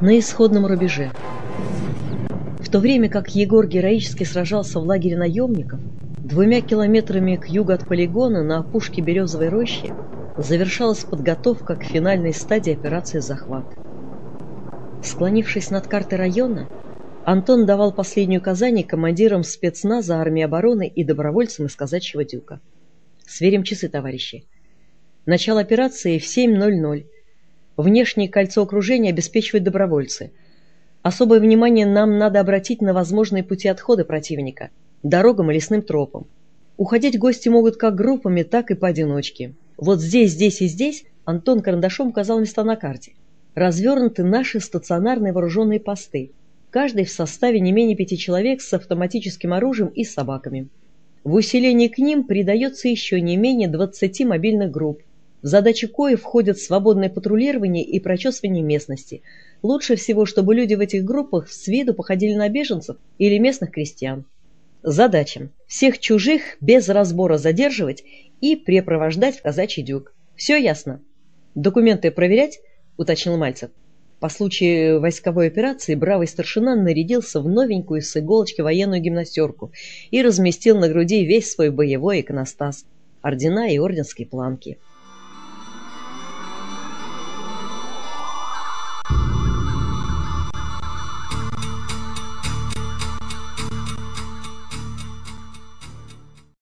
на исходном рубеже. В то время как Егор героически сражался в лагере наемников, двумя километрами к югу от полигона на опушке Березовой рощи завершалась подготовка к финальной стадии операции «Захват». Склонившись над картой района, Антон давал последние указания командирам спецназа армии обороны и добровольцам из казачьего дюка. Сверим часы, товарищи. Начало операции в 7.00. Внешнее кольцо окружения обеспечивают добровольцы. Особое внимание нам надо обратить на возможные пути отхода противника, дорогам и лесным тропам. Уходить гости могут как группами, так и поодиночке. Вот здесь, здесь и здесь Антон карандашом указал места на карте. Развернуты наши стационарные вооруженные посты, каждый в составе не менее пяти человек с автоматическим оружием и собаками. В усилении к ним придается еще не менее 20 мобильных групп, в задачи кои входят свободное патрулирование и прочесывание местности. Лучше всего, чтобы люди в этих группах с виду походили на беженцев или местных крестьян. Задача – всех чужих без разбора задерживать и препровождать в казачий дюк. Все ясно? Документы проверять? – уточнил Мальцев. По случаю войсковой операции бравый старшина нарядился в новенькую с иголочки военную гимнастерку и разместил на груди весь свой боевой иконостас – ордена и орденские планки –